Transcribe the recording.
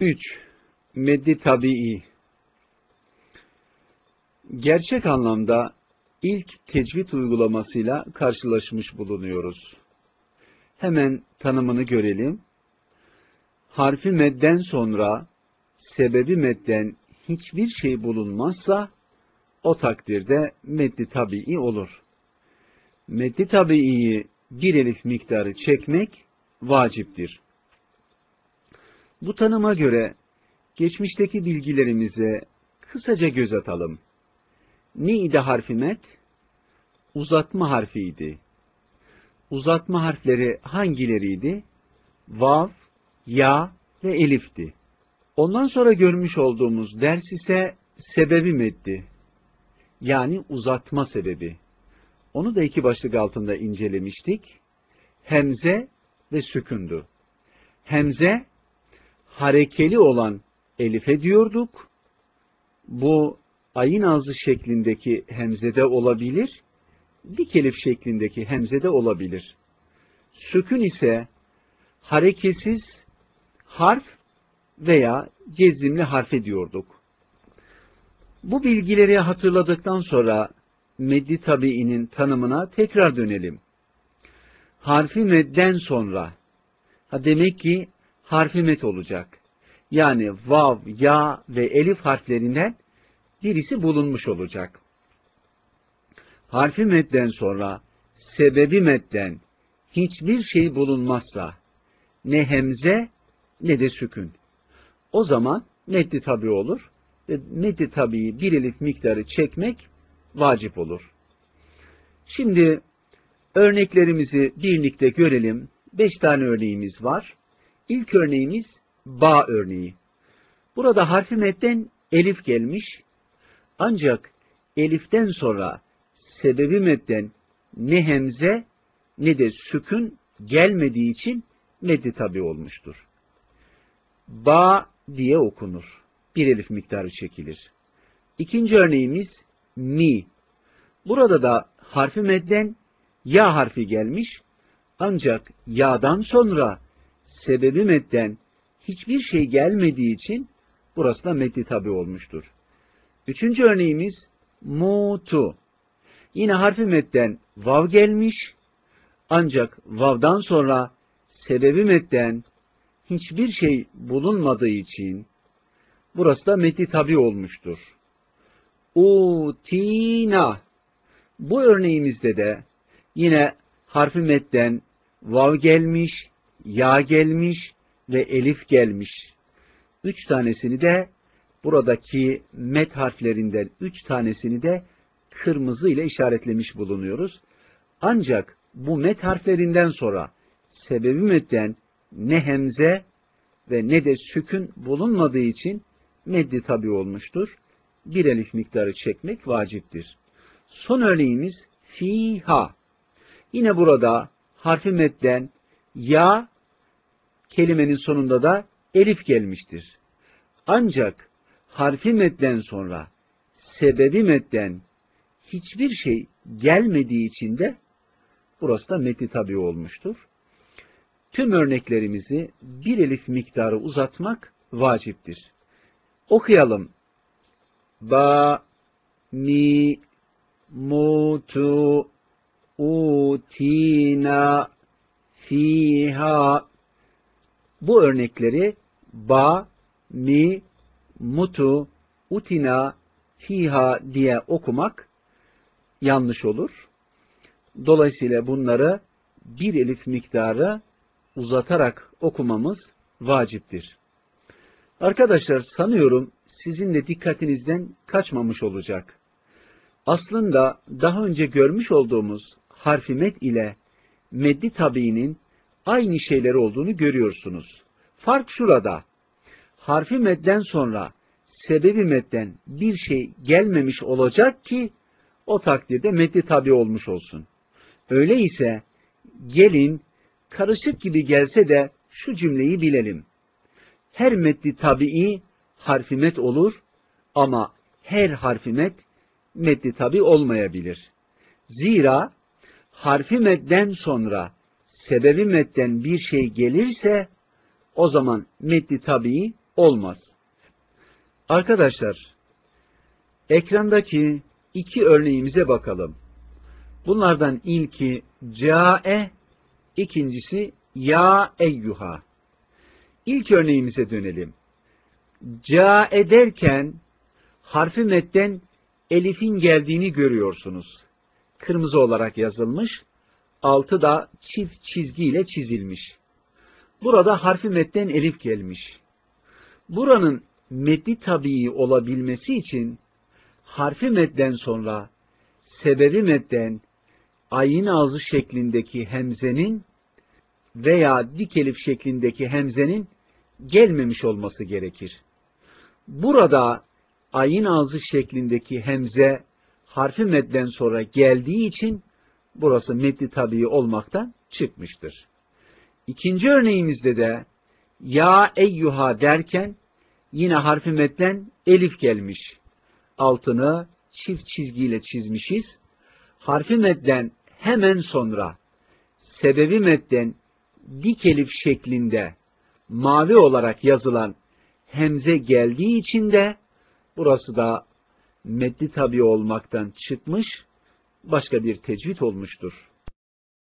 3. Meddi tabii. Gerçek anlamda ilk tecvid uygulamasıyla karşılaşmış bulunuyoruz. Hemen tanımını görelim. Harfi medden sonra sebebi medden hiçbir şey bulunmazsa o takdirde meddi tabii olur. Meddi tabiiyi bir elif miktarı çekmek vaciptir. Bu tanıma göre geçmişteki bilgilerimize kısaca göz atalım. Neydi harfi met? Uzatma harfiydi. Uzatma harfleri hangileriydi? Vav, ya ve elifti. Ondan sonra görmüş olduğumuz ders ise sebebi meddi. Yani uzatma sebebi. Onu da iki başlık altında incelemiştik. Hemze ve sükundu. Hemze, harekeli olan elife diyorduk. Bu ayın ağzı şeklindeki hemzede olabilir, dik elif şeklindeki hemzede olabilir. Sükün ise hareketsiz harf veya cezimli harfe diyorduk. Bu bilgileri hatırladıktan sonra meddi tabiinin tanımına tekrar dönelim. Harfi medden sonra, ha demek ki harfi met olacak. Yani vav, ya ve elif harflerinden birisi bulunmuş olacak. Harfi medden sonra sebebi medden hiçbir şey bulunmazsa ne hemze ne de sükün. O zaman meddi tabi olur ve meddi tabiyi bir elif miktarı çekmek vacip olur. Şimdi örneklerimizi birlikte görelim. Beş tane örneğimiz var. İlk örneğimiz ba örneği. Burada harfi metten elif gelmiş. Ancak eliften sonra sebebi medden ne hemze ne de sükün gelmediği için meddi tabi olmuştur. Ba diye okunur. Bir elif miktarı çekilir. İkinci örneğimiz mi. Burada da harfi medden ya harfi gelmiş. Ancak ya'dan sonra sebebi medden hiçbir şey gelmediği için burası da meddi tabi olmuştur. Üçüncü örneğimiz mutu. Yine harfi medden vav gelmiş. Ancak vav'dan sonra sebebi medden hiçbir şey bulunmadığı için burası da meddi tabi olmuştur. Utina. Bu örneğimizde de yine harfi metten vav gelmiş, ya gelmiş ve elif gelmiş. Üç tanesini de buradaki met harflerinden üç tanesini de kırmızı ile işaretlemiş bulunuyoruz. Ancak bu met harflerinden sonra sebebi metten ne hemze ve ne de sükün bulunmadığı için meddi tabi olmuştur. Bir elif miktarı çekmek vaciptir. Son örneğimiz fiha. Yine burada harfi metten ya kelimenin sonunda da elif gelmiştir. Ancak harfi medden sonra sebebi medden hiçbir şey gelmediği için de burası da metni tabi olmuştur. Tüm örneklerimizi bir elif miktarı uzatmak vaciptir. Okuyalım. Ba, mi, mutu, utina, fiha. Bu örnekleri ba, mi, mutu, utina, fiha diye okumak yanlış olur. Dolayısıyla bunları bir elif miktarı uzatarak okumamız vaciptir. Arkadaşlar sanıyorum sizin de dikkatinizden kaçmamış olacak. Aslında daha önce görmüş olduğumuz harfi met ile meddi tabiinin aynı şeyler olduğunu görüyorsunuz. Fark şurada. Harfi medden sonra sebebi medden bir şey gelmemiş olacak ki o takdirde meddi tabi olmuş olsun. Öyleyse gelin karışık gibi gelse de şu cümleyi bilelim. Her meddi tabii harfi met olur ama her harfi met meddi tabi olmayabilir. Zira harfi medden sonra sebebi medden bir şey gelirse o zaman meddi tabii olmaz. Arkadaşlar, ekrandaki iki örneğimize bakalım. Bunlardan ilki cae, ikincisi ya eyyuha. İlk örneğimize dönelim. Cae derken harfi metten elifin geldiğini görüyorsunuz. Kırmızı olarak yazılmış, altı da çift çizgiyle çizilmiş. Burada harfi metten elif gelmiş. Buranın meddi tabii olabilmesi için harfi medden sonra sebebi medden ayın ağzı şeklindeki hemzenin veya dik elif şeklindeki hemzenin gelmemiş olması gerekir. Burada ayın ağzı şeklindeki hemze harfi medden sonra geldiği için burası meddi tabii olmaktan çıkmıştır. İkinci örneğimizde de ya eyyuha derken yine harfi medden elif gelmiş. Altını çift çizgiyle çizmişiz. Harfi medden hemen sonra sebebi medden dik elif şeklinde mavi olarak yazılan hemze geldiği için de burası da meddi tabi olmaktan çıkmış başka bir tecvid olmuştur.